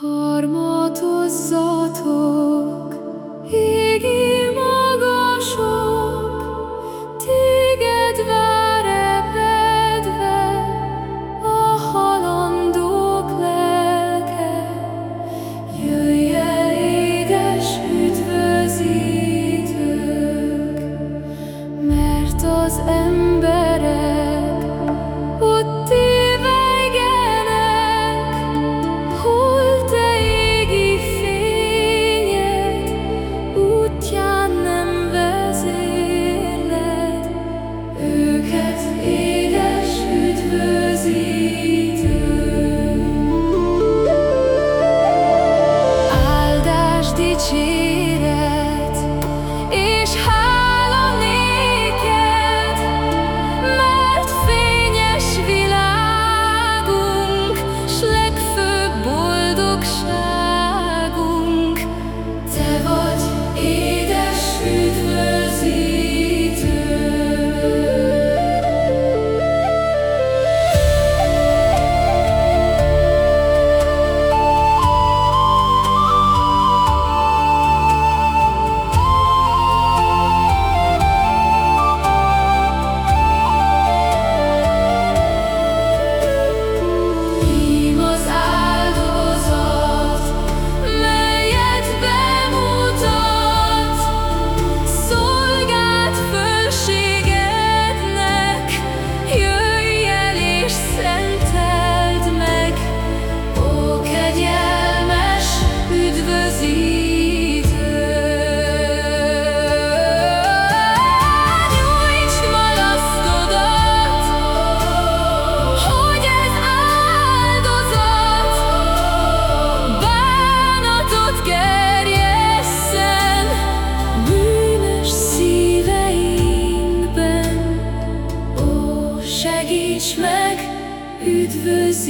harmony segíts meg, üdvözítő!